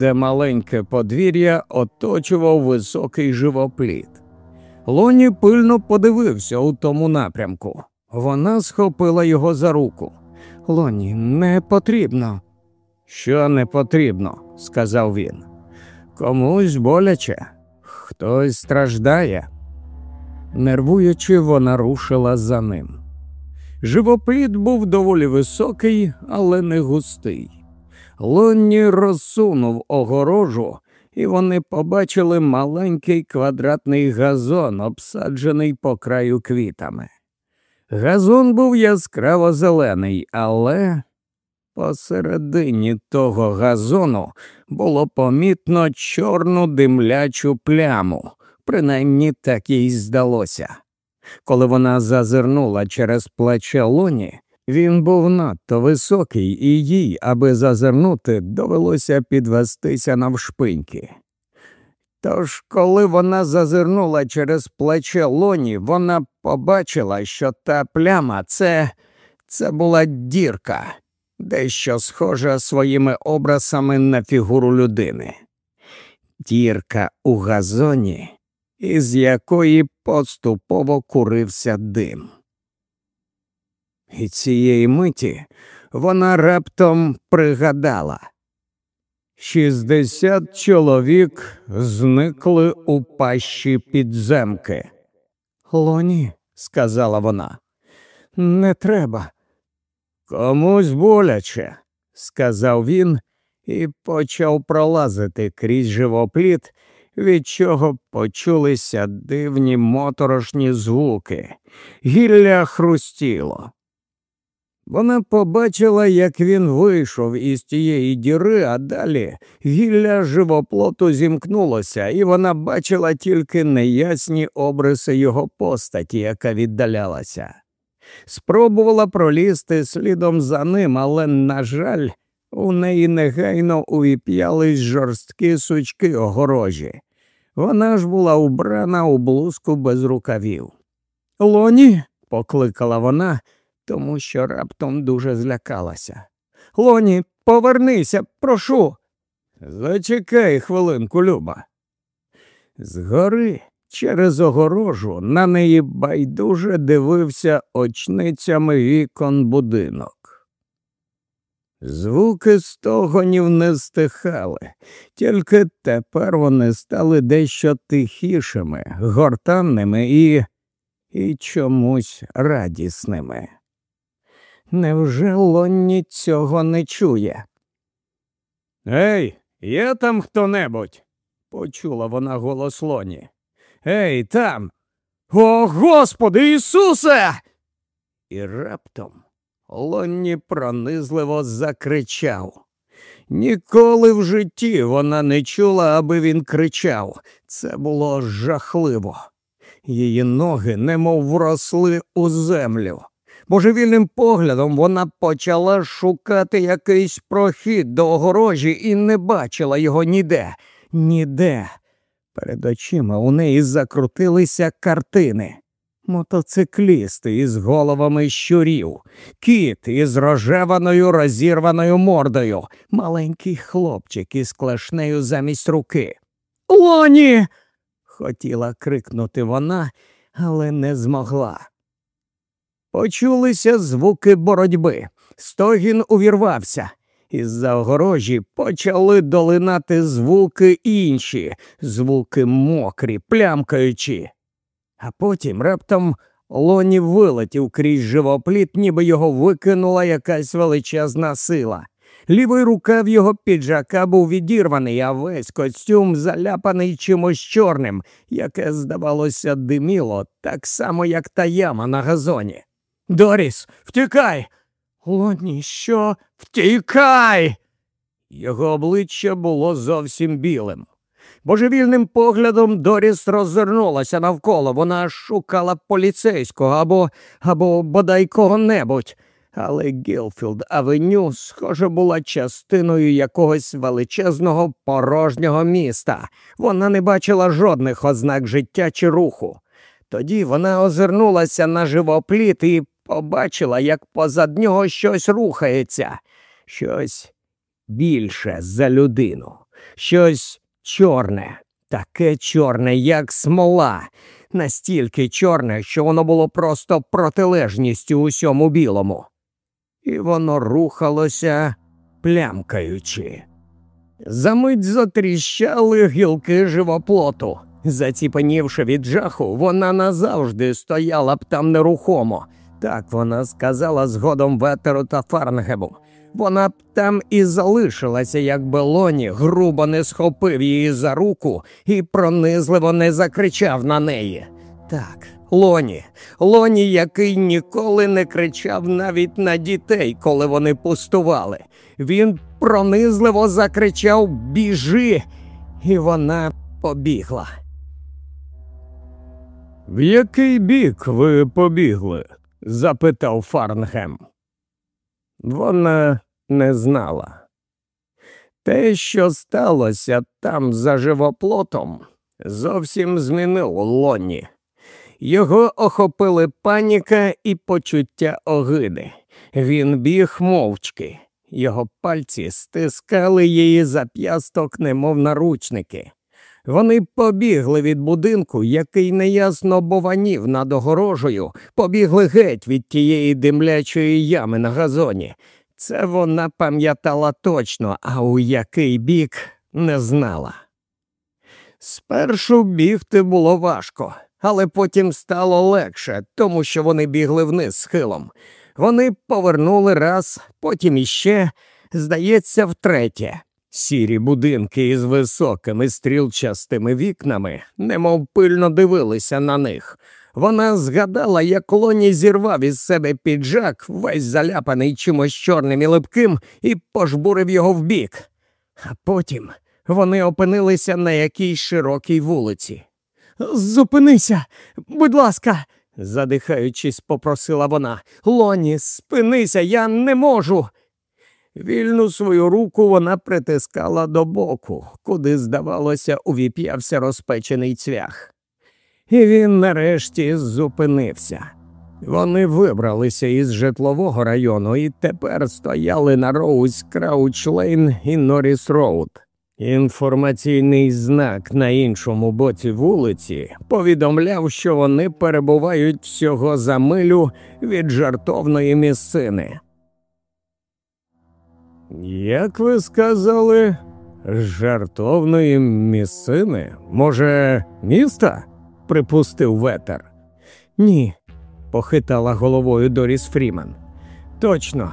де маленьке подвір'я оточував високий живопліт. Лоні пильно подивився у тому напрямку. Вона схопила його за руку. Лоні, не потрібно. Що не потрібно, сказав він. Комусь боляче, хтось страждає. Нервуючи, вона рушила за ним. Живопліт був доволі високий, але не густий. Лонні розсунув огорожу, і вони побачили маленький квадратний газон, обсаджений по краю квітами. Газон був яскраво зелений, але посередині того газону було помітно чорну димлячу пляму, принаймні так їй здалося. Коли вона зазирнула через плече лоні, він був надто високий, і їй, аби зазирнути, довелося підвестися навшпиньки. Тож, коли вона зазирнула через плече лоні, вона побачила, що та пляма це, це була дірка, дещо схожа своїми образами на фігуру людини. Дірка у газоні, із якої поступово курився дим. І цієї миті вона раптом пригадала. Шістдесят чоловік зникли у пащі підземки. Лоні, сказала вона, не треба. Комусь боляче, сказав він і почав пролазити крізь живопліт, від чого почулися дивні моторошні звуки. Гілля хрустіло. Вона побачила, як він вийшов із тієї діри, а далі гілля живоплоту зімкнулося, і вона бачила тільки неясні обриси його постаті, яка віддалялася. Спробувала пролізти слідом за ним, але, на жаль, у неї негайно увіп'ялись жорсткі сучки огорожі. Вона ж була убрана у блузку без рукавів. Лоні, покликала вона тому що раптом дуже злякалася. Лоні, повернися, прошу. Зачекай хвилинку, Люба. Згори через огорожу на неї байдуже дивився очницями вікон будинок. Звуки стогонів не стихали, тільки тепер вони стали дещо тихішими, гортанними і, і чомусь радісними. Невже Лонні цього не чує? Ей, є там хто небудь? почула вона голос Лоні. Ей, там. О, Господи Ісусе! І раптом Лонні пронизливо закричав. Ніколи в житті вона не чула, аби він кричав. Це було жахливо. Її ноги немов вросли у землю. Божевільним поглядом вона почала шукати якийсь прохід до огорожі і не бачила його ніде, ніде. Перед очима у неї закрутилися картини. Мотоциклісти із головами щурів, кіт із рожеваною розірваною мордою, маленький хлопчик із клешнею замість руки. Лоні. хотіла крикнути вона, але не змогла. Почулися звуки боротьби. Стогін увірвався. Із за огорожі почали долинати звуки інші, звуки мокрі, плямкаючі. А потім раптом лоні вилетів крізь живопліт, ніби його викинула якась величезна сила. Лівий рукав його піджака був відірваний, а весь костюм заляпаний чимось чорним, яке, здавалося, диміло, так само, як та яма на газоні. Доріс, втікай. Лоні, що? Втікай. Його обличчя було зовсім білим. Божевільним поглядом Доріс роззирнулася навколо. Вона шукала поліцейського або або бодай кого-небудь. Але Гілфілд Авеню, схоже, була частиною якогось величезного порожнього міста. Вона не бачила жодних ознак життя чи руху. Тоді вона озирнулася на живопліт і побачила, як позад нього щось рухається, щось більше за людину, щось чорне, таке чорне, як смола, настільки чорне, що воно було просто протилежністю усьому білому. І воно рухалося, плямкаючи. Замить затріщали гілки живоплоту. Заціпенівши від жаху, вона назавжди стояла б там нерухомо. Так вона сказала згодом ветеру та Фарнгему. Вона б там і залишилася, якби Лоні грубо не схопив її за руку і пронизливо не закричав на неї. Так, Лоні, Лоні, який ніколи не кричав навіть на дітей, коли вони пустували. Він пронизливо закричав Біжи, і вона побігла. В який бік ви побігли? Запитав Фарнгем. Вона не знала. Те, що сталося там за живоплотом, зовсім змінило лоні. Його охопили паніка і почуття огиди. Він біг мовчки, його пальці стискали її зап'ясток, немов наручники. Вони побігли від будинку, який неясно бованів над огорожею, побігли геть від тієї димлячої ями на газоні. Це вона пам'ятала точно, а у який бік не знала. Спершу бігти було важко, але потім стало легше, тому що вони бігли вниз схилом. Вони повернули раз, потім іще, здається, втретє. Сірі будинки із високими стрілчастими вікнами, немов пильно дивилися на них. Вона згадала, як лоні зірвав із себе піджак, весь заляпаний чимось чорним і липким, і пожбурив його вбік. А потім вони опинилися на якійсь широкій вулиці. Зупинися, будь ласка, задихаючись, попросила вона. Лоні, спинися, я не можу. Вільну свою руку вона притискала до боку, куди, здавалося, увіп'явся розпечений цвях. І він нарешті зупинився. Вони вибралися із житлового району і тепер стояли на Роуз Крауч Лейн і Норріс Роуд. Інформаційний знак на іншому боці вулиці повідомляв, що вони перебувають всього за милю від жартовної місцини. Як ви сказали, жартовної місцини? Може, міста? припустив ветер. Ні, похитала головою Доріс Фріман. Точно,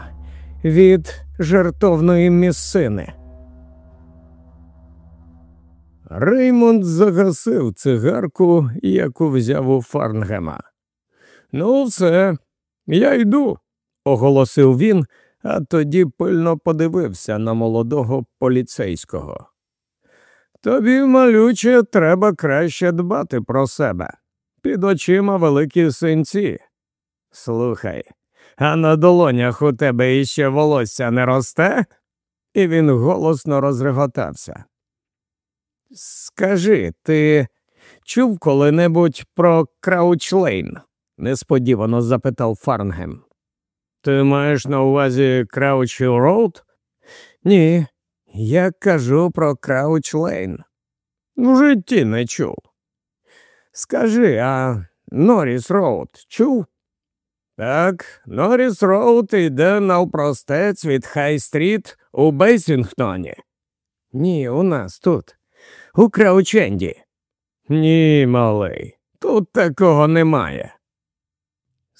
від жартовної місцини. Реймонд загасив цигарку, яку взяв у Фарнгема. Ну, все, я йду, оголосив він а тоді пильно подивився на молодого поліцейського. Тобі, малюче, треба краще дбати про себе. Під очима великі синці. Слухай, а на долонях у тебе іще волосся не росте? І він голосно розреготався. Скажи, ти чув коли-небудь про Крауч Лейн? несподівано запитав Фарнгем. Ти маєш на увазі Крауч Роуд? Ні, я кажу про Крауч Лейн. В житті не чув. Скажи, а Норріс Роуд чув? Так, Норріс Роуд йде навпростець від Хай Стріт у Бейсінгтоні. Ні, у нас тут, у Краученді. Ні, малий, тут такого немає.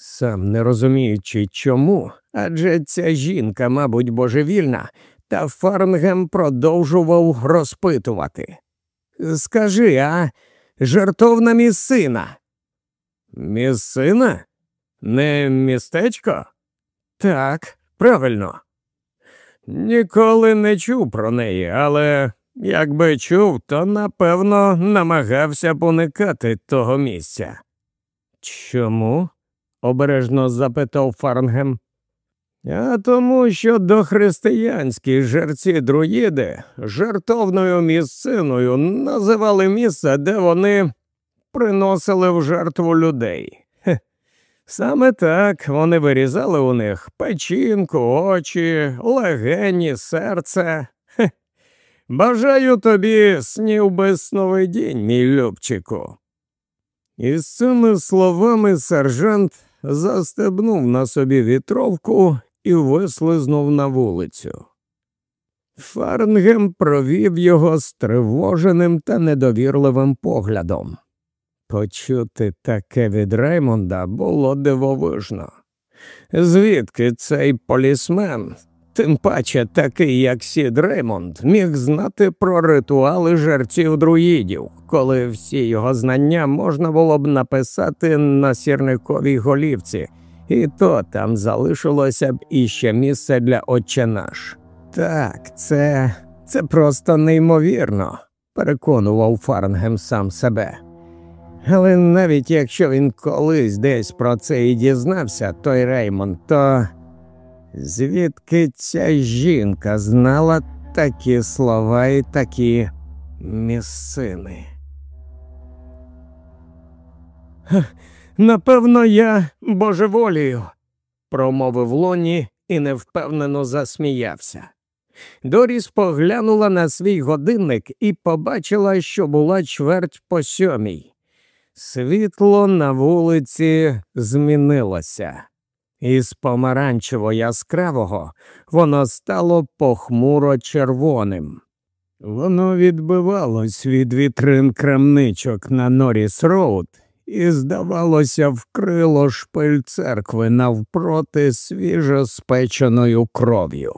Сам не розуміючи чому, адже ця жінка, мабуть, божевільна, та Фарнгем продовжував розпитувати. Скажи, а жартовна місцина? Місцина? Не містечко? Так, правильно. Ніколи не чув про неї, але якби чув, то напевно намагався уникати того місця. Чому? Обережно запитав Фарнгем. А тому, що дохристиянські жерці друїди жертовною місциною називали місце, де вони приносили в жертву людей. Саме так вони вирізали у них печінку, очі, легені, серце. Бажаю тобі снів без сновидінь, мій Любчику. І з цими словами сержант застебнув на собі вітровку і вислизнув на вулицю. Фарнгем провів його стривоженим та недовірливим поглядом. Почути таке від Реймонда було дивовижно. Звідки цей полісмен, тим паче такий, як Сід Реймонд, міг знати про ритуали жерців друїдів, коли всі його знання можна було б написати на сірниковій голівці, і то там залишилося б іще місце для отче наш. Так, це це просто неймовірно, переконував Фарнгем сам себе. Але навіть якщо він колись десь про це і дізнався, той Реймонд, то звідки ця жінка знала такі слова і такі місцини? Напевно, я божеволію, промовив Лоні і невпевнено засміявся. Доріс поглянула на свій годинник і побачила, що була чверть по сьомій. Світло на вулиці змінилося, із помаранчево яскравого воно стало похмуро червоним. Воно відбивалось від вітрин крамничок на Норріс Роуд і, здавалося, вкрило шпиль церкви навпроти свіжо спеченою кров'ю.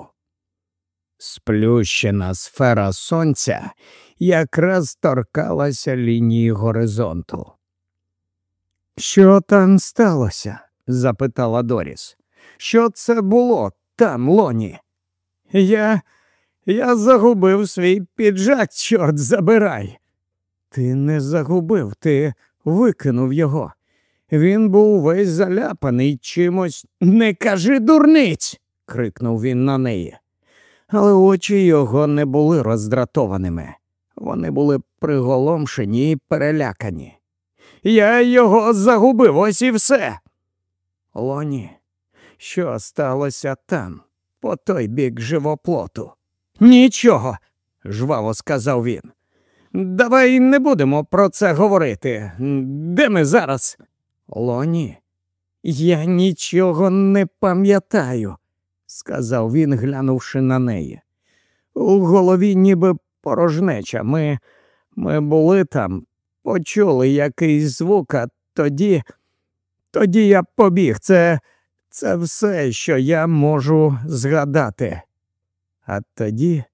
Сплющена сфера сонця якраз торкалася лінії горизонту. Що там сталося? запитала Доріс. Що це було там, лоні? Я я загубив свій піджак, чорт забирай. Ти не загубив, ти викинув його. Він був весь заляпаний чимось. Не кажи дурниць. крикнув він на неї. Але очі його не були роздратованими. Вони були приголомшені і перелякані. Я його загубив, ось і все. Лоні, що сталося там, по той бік живоплоту? Нічого, жваво сказав він. Давай не будемо про це говорити. Де ми зараз? Лоні, я нічого не пам'ятаю, сказав він, глянувши на неї. У голові ніби порожнеча. Ми, Ми були там, почули якийсь звук, а тоді, тоді я побіг. Це, Це все, що я можу згадати. А тоді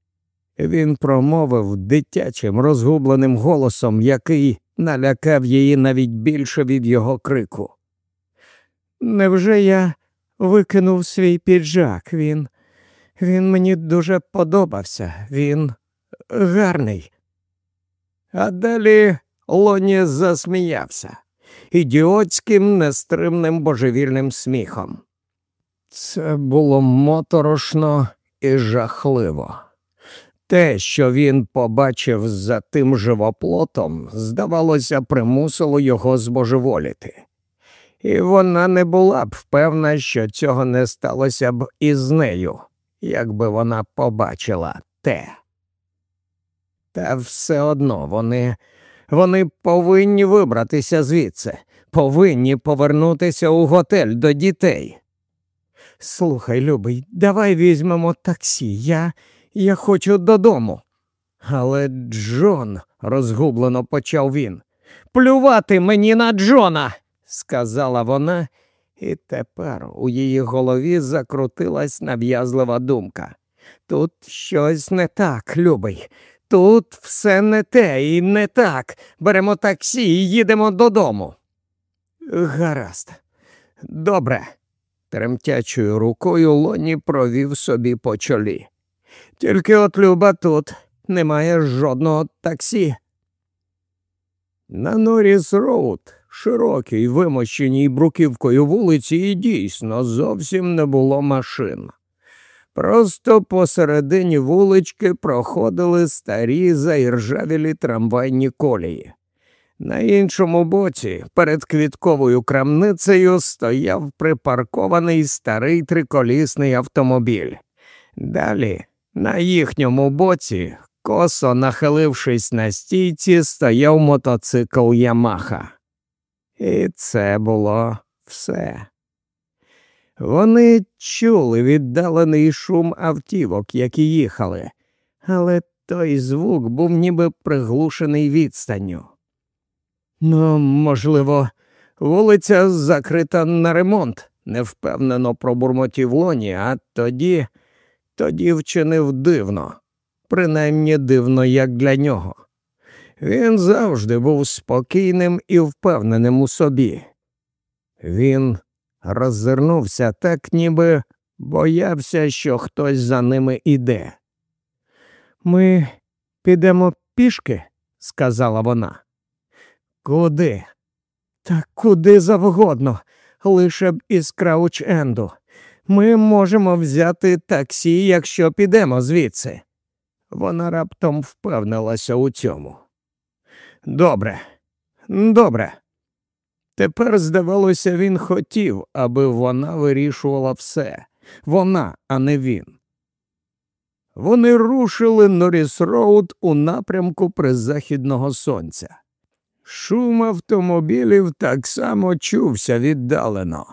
він промовив дитячим розгубленим голосом, який налякав її навіть більше від його крику. Невже я викинув свій піджак? Він він мені дуже подобався, він гарний. А далі Лоні засміявся ідіотським, нестримним божевільним сміхом. Це було моторошно і жахливо. Те, що він побачив за тим живоплотом, здавалося, примусило його збожеволіти. І вона не була б впевнена, що цього не сталося б із нею, якби вона побачила те. Та все одно вони вони повинні вибратися звідси, повинні повернутися у готель до дітей. Слухай, любий, давай візьмемо таксі. Я я хочу додому. Але Джон, розгублено почав він. Плювати мені на Джона, сказала вона, і тепер у її голові закрутилась нав'язлива думка. Тут щось не так, любий. Тут все не те і не так. Беремо таксі і їдемо додому. Гаразд, добре. Тремтячою рукою лоні провів собі по чолі. Тільки от Люба тут немає жодного таксі. На Норріс Роуд, широкій, вимощеній бруківкою вулиці, і дійсно зовсім не було машин. Просто посередині вулички проходили старі заіржавілі трамвайні колії. На іншому боці, перед квітковою крамницею, стояв припаркований старий триколісний автомобіль. Далі, на їхньому боці, Косо нахилившись на стійці, стояв мотоцикл Ямаха. І це було все. Вони чули віддалений шум автівок, які їхали, але той звук був ніби приглушений відстанню. Ну, можливо, вулиця закрита на ремонт, невпевнено пробурмотів лоні, а тоді, тоді вчинив дивно, принаймні дивно, як для нього. Він завжди був спокійним і впевненим у собі. Він роззирнувся так, ніби боявся, що хтось за ними іде. Ми підемо пішки, сказала вона. Куди? Та куди завгодно, лише б із Крауч Енду. Ми можемо взяти таксі, якщо підемо звідси. Вона раптом впевнилася у цьому. Добре, добре. Тепер, здавалося, він хотів, аби вона вирішувала все. Вона, а не він. Вони рушили Норріс Роуд у напрямку призахідного сонця. Шум автомобілів так само чувся віддалено.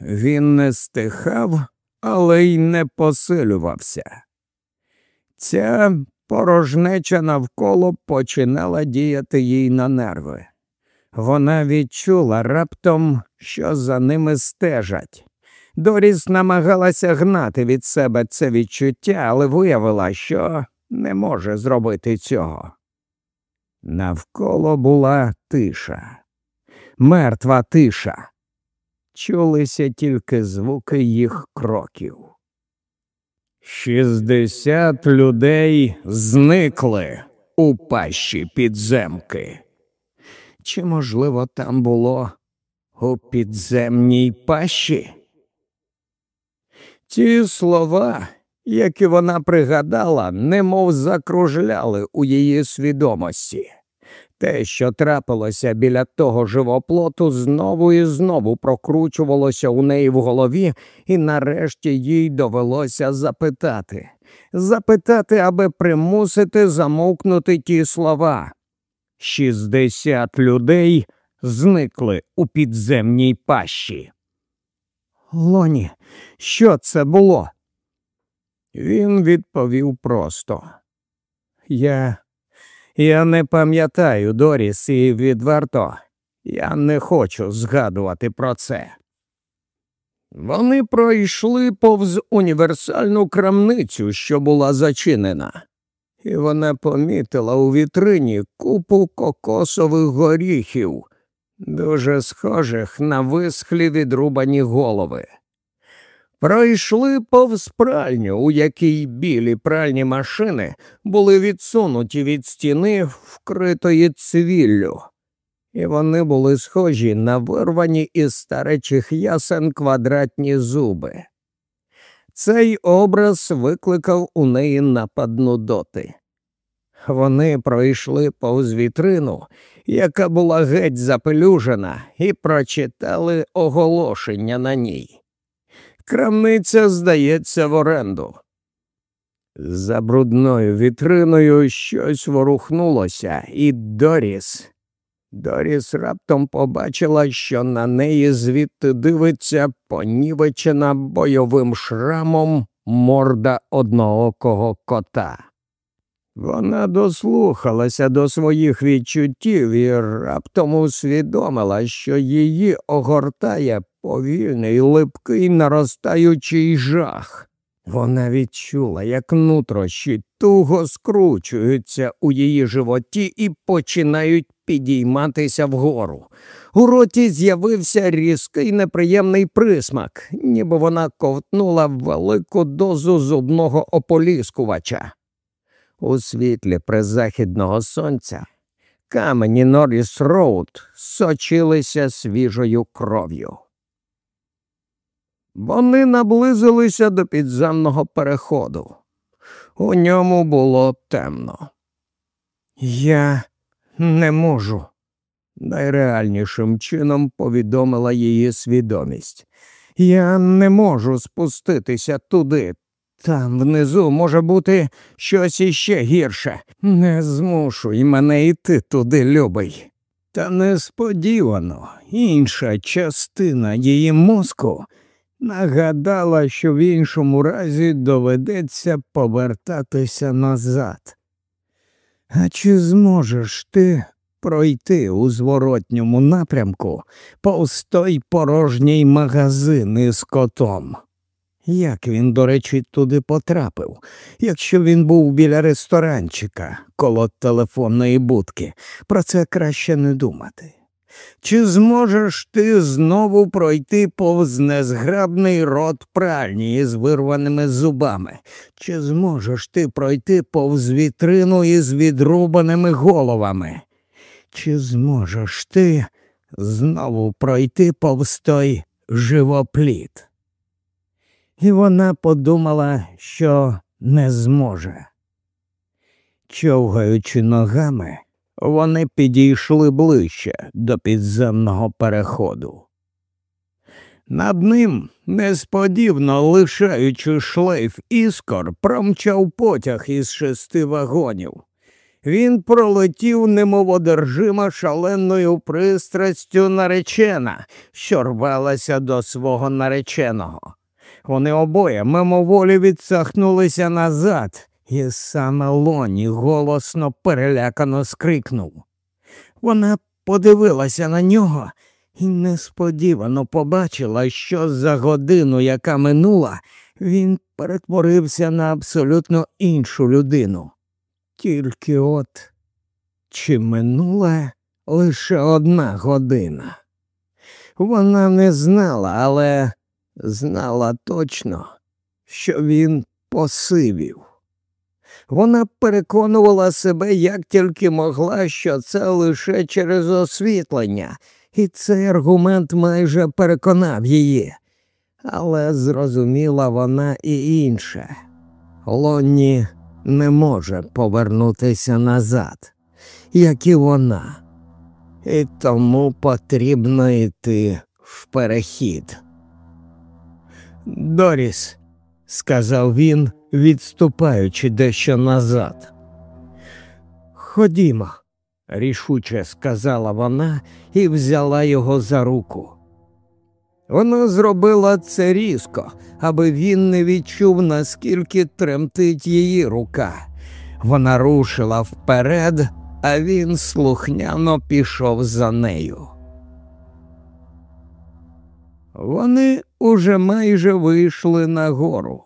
Він не стихав, але й не посилювався. Ця порожнеча навколо починала діяти їй на нерви. Вона відчула раптом, що за ними стежать. Доріс намагалася гнати від себе це відчуття, але виявила, що не може зробити цього. Навколо була тиша, мертва тиша. Чулися тільки звуки їх кроків. Шістдесят людей зникли у пащі підземки. Чи, можливо, там було у підземній пащі? Ті слова, які вона пригадала, немов закружляли у її свідомості. Те, що трапилося біля того живоплоту, знову і знову прокручувалося у неї в голові, і нарешті їй довелося запитати, запитати, аби примусити замовкнути ті слова. Шістдесят людей зникли у підземній пащі. Лоні, що це було? Він відповів просто. Я я не пам'ятаю, Доріс, і відверто, я не хочу згадувати про це. Вони пройшли повз універсальну крамницю, що була зачинена, і вона помітила у вітрині купу кокосових горіхів, дуже схожих на висхлі відрубані голови. Пройшли повз пральню, у якій білі пральні машини були відсунуті від стіни, вкритої цвіллю, і вони були схожі на вирвані із старечих ясен квадратні зуби. Цей образ викликав у неї напад нудоти. Вони пройшли повз вітрину, яка була геть запелюжена, і прочитали оголошення на ній. Крамниця здається в оренду. За брудною вітриною щось ворухнулося, і Доріс. Доріс раптом побачила, що на неї звідти дивиться понівечена бойовим шрамом морда одноокого кота. Вона дослухалася до своїх відчуттів і раптом усвідомила, що її огортає повільний, липкий, наростаючий жах. Вона відчула, як нутрощі туго скручуються у її животі і починають підійматися вгору. У роті з'явився різкий неприємний присмак, ніби вона ковтнула велику дозу зубного ополіскувача. У світлі призахідного сонця камені Норріс Роуд сочилися свіжою кров'ю. Вони наблизилися до підземного переходу. У ньому було темно. Я не можу, найреальнішим чином повідомила її свідомість. Я не можу спуститися туди. Там внизу може бути щось іще гірше. Не змушуй мене йти туди, любий. Та несподівано інша частина її мозку нагадала, що в іншому разі доведеться повертатися назад. А чи зможеш ти пройти у зворотньому напрямку повз той порожній магазин із котом? Як він, до речі, туди потрапив, якщо він був біля ресторанчика коло телефонної будки, про це краще не думати. Чи зможеш ти знову пройти повз незграбний рот пральні із вирваними зубами? Чи зможеш ти пройти повз вітрину із відрубаними головами? Чи зможеш ти знову пройти повз той живопліт? І вона подумала, що не зможе. Човгаючи ногами, вони підійшли ближче до підземного переходу. Над ним, несподівно лишаючи шлейф іскор, промчав потяг із шести вагонів. Він пролетів, немов одержима шаленою пристрастю наречена, що рвалася до свого нареченого. Вони обоє мимоволі відсахнулися назад, і саме лоні голосно перелякано скрикнув. Вона подивилася на нього і несподівано побачила, що за годину, яка минула, він перетворився на абсолютно іншу людину. Тільки от чи минула лише одна година. Вона не знала, але знала точно, що він посивів. Вона переконувала себе як тільки могла, що це лише через освітлення, і цей аргумент майже переконав її. Але зрозуміла вона і інше. Лонні не може повернутися назад, як і вона, і тому потрібно йти в перехід. Доріс, сказав він, відступаючи дещо назад. Ходімо, рішуче сказала вона і взяла його за руку. Вона зробила це різко, аби він не відчув, наскільки тремтить її рука. Вона рушила вперед, а він слухняно пішов за нею. Вони уже майже вийшли на гору.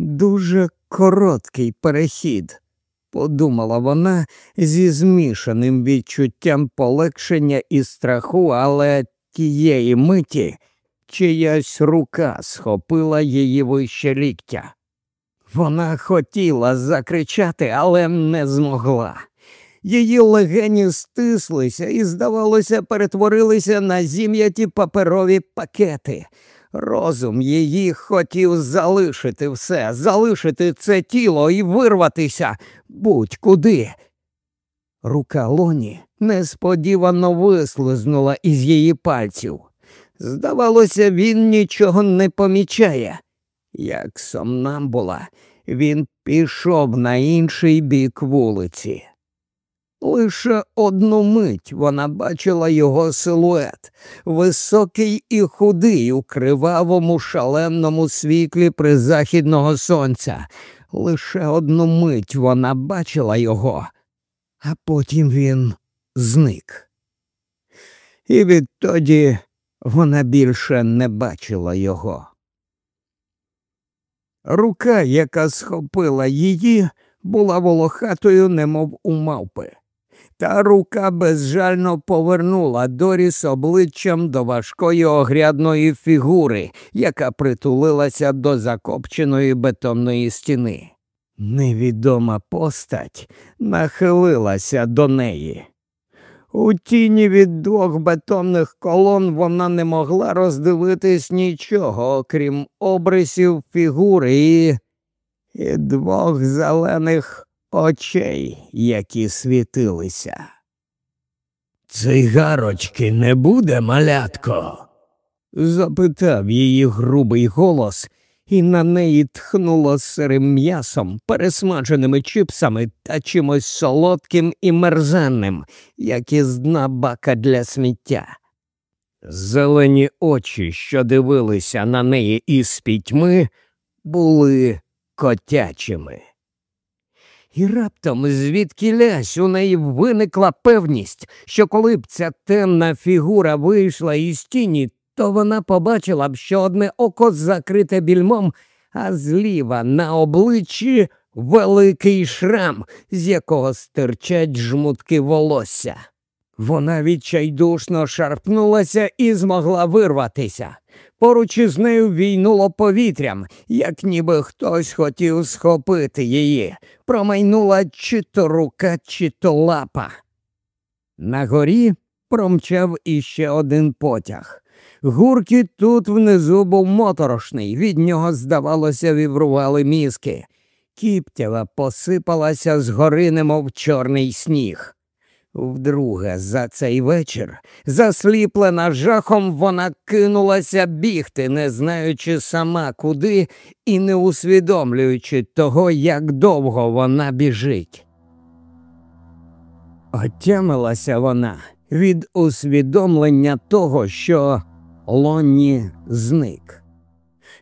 Дуже короткий перехід, подумала вона зі змішаним відчуттям полегшення і страху, але тієї миті чиясь рука схопила її вище ліктя. Вона хотіла закричати, але не змогла. Її легені стислися і, здавалося, перетворилися на зім'яті паперові пакети. Розум її хотів залишити все, залишити це тіло і вирватися будь-куди. Рука лоні несподівано вислизнула із її пальців. Здавалося, він нічого не помічає. Як сомнамбула, він пішов на інший бік вулиці. Лише одну мить вона бачила його силует, високий і худий у кривавому шаленому світлі призахідного сонця. Лише одну мить вона бачила його, а потім він зник. І відтоді вона більше не бачила його. Рука, яка схопила її, була волохатою, немов у мавпи. Та рука безжально повернула Доріс обличчям до важкої огрядної фігури, яка притулилася до закопченої бетонної стіни. Невідома постать нахилилася до неї. У тіні від двох бетонних колон вона не могла роздивитись нічого, окрім обрисів фігури і, і двох зелених очей, які світилися. Цигарочки не буде, малятко? запитав її грубий голос, і на неї тхнуло сирим м'ясом, пересмаженими чипсами та чимось солодким і мерзенним, як із дна бака для сміття. Зелені очі, що дивилися на неї із пітьми, були котячими. І раптом звідки лясь у неї виникла певність, що коли б ця темна фігура вийшла із тіні, то вона побачила б, що одне око закрите більмом, а зліва на обличчі великий шрам, з якого стирчать жмутки волосся. Вона відчайдушно шарпнулася і змогла вирватися. Поруч із нею війнуло повітрям, як ніби хтось хотів схопити її. Промайнула чи то рука, чи то лапа. На горі промчав іще один потяг. Гуркіт тут внизу був моторошний, від нього, здавалося, вібрували мізки. Кіптєва посипалася з гори, немов чорний сніг. Вдруге, за цей вечір, засліплена жахом, вона кинулася бігти, не знаючи сама куди і не усвідомлюючи того, як довго вона біжить. Отямилася вона від усвідомлення того, що Лонні зник.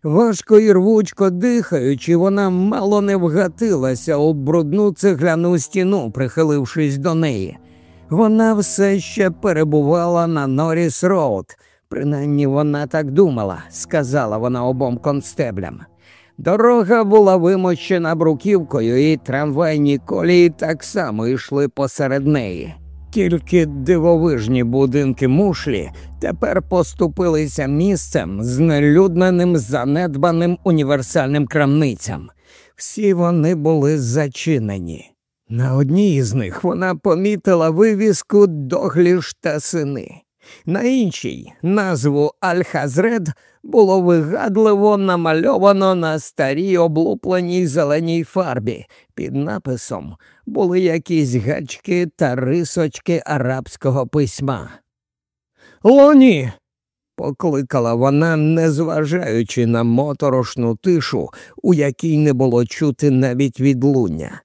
Важко і рвучко дихаючи, вона мало не вгатилася у брудну цегляну стіну, прихилившись до неї. Вона все ще перебувала на Норріс Роуд. Принаймні вона так думала, сказала вона обом констеблям. Дорога була вимощена бруківкою, і трамвайні колії так само йшли посеред неї. Тільки дивовижні будинки мушлі тепер поступилися місцем з нелюдненим занедбаним універсальним крамницям. Всі вони були зачинені. На одній із них вона помітила вивіску догліш та сини. На іншій назву Аль-Хазред було вигадливо намальовано на старій облупленій зеленій фарбі. Під написом були якісь гачки та рисочки арабського письма. Лоні. покликала вона, незважаючи на моторошну тишу, у якій не було чути навіть відлуння.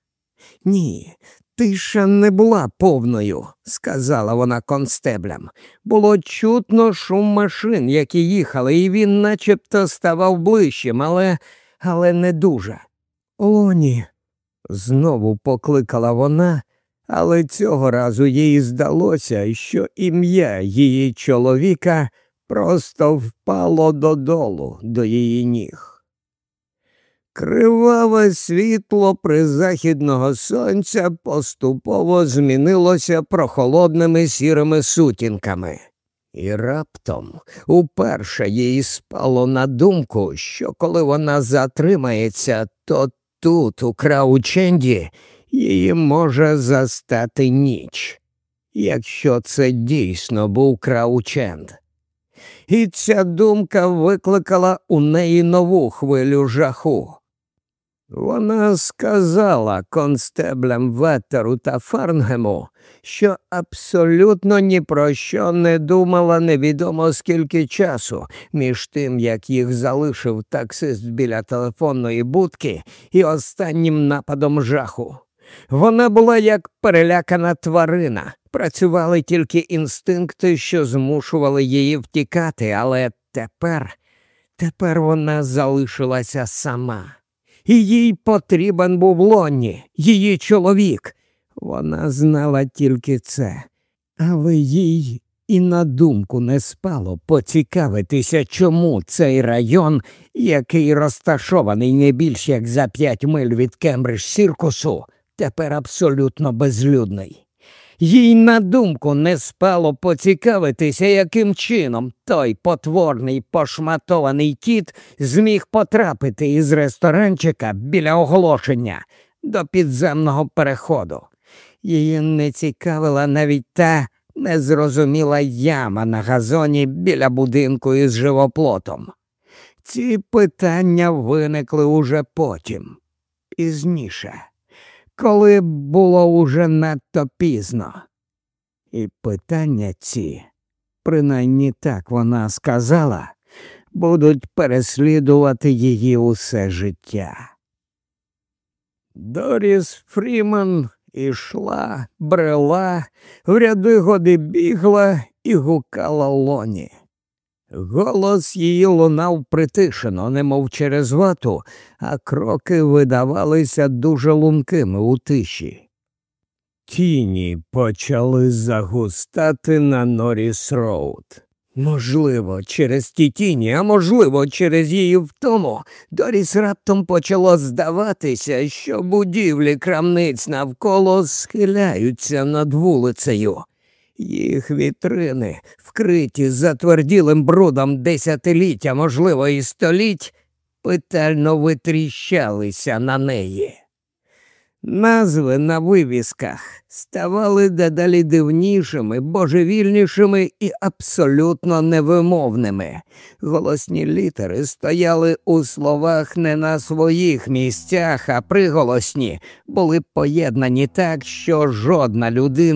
Ні, тиша не була повною, сказала вона констеблям. Було чутно шум машин, які їхали, і він начебто ставав ближчим, але але не дуже. Лоні, знову покликала вона, але цього разу їй здалося, що ім'я її чоловіка просто впало додолу до її ніг. Криваве світло призахідного сонця поступово змінилося прохолодними сірими сутінками, і раптом уперше їй спало на думку, що коли вона затримається, то тут, у Краученді, її може застати ніч, якщо це дійсно був Краученд. І ця думка викликала у неї нову хвилю жаху. Вона сказала констеблям Веттеру та Фарнгему, що абсолютно ні про що не думала невідомо скільки часу між тим, як їх залишив таксист біля телефонної будки і останнім нападом жаху. Вона була як перелякана тварина, працювали тільки інстинкти, що змушували її втікати, але тепер, тепер вона залишилася сама і їй потрібен був Лонні, її чоловік. Вона знала тільки це, але їй і на думку не спало поцікавитися, чому цей район, який розташований не більш як за п'ять миль від Кембридж Сіркусу, тепер абсолютно безлюдний. Їй на думку не спало поцікавитися, яким чином той потворний пошматований кіт зміг потрапити із ресторанчика біля оголошення до підземного переходу. Її не цікавила навіть та незрозуміла яма на газоні біля будинку із живоплотом. Ці питання виникли уже потім, пізніше коли було уже надто пізно. І питання ці, принаймні так вона сказала, будуть переслідувати її усе життя. Доріс Фріман ішла, брела, вряди-годи бігла і гукала Лонні. Голос її лунав притишено, немов через вату, а кроки видавалися дуже лункими у тиші. Тіні почали загустати на Норріс Роуд. Можливо, через ті тіні, а можливо, через її втому, Доріс раптом почало здаватися, що будівлі крамниць навколо схиляються над вулицею. Їх вітрини, вкриті затверділим брудом десятиліття, можливо, і століть, питально витріщалися на неї. Назви на вивісках ставали дедалі дивнішими, божевільнішими і абсолютно невимовними. Голосні літери стояли у словах не на своїх місцях, а приголосні були поєднані так, що жодна людина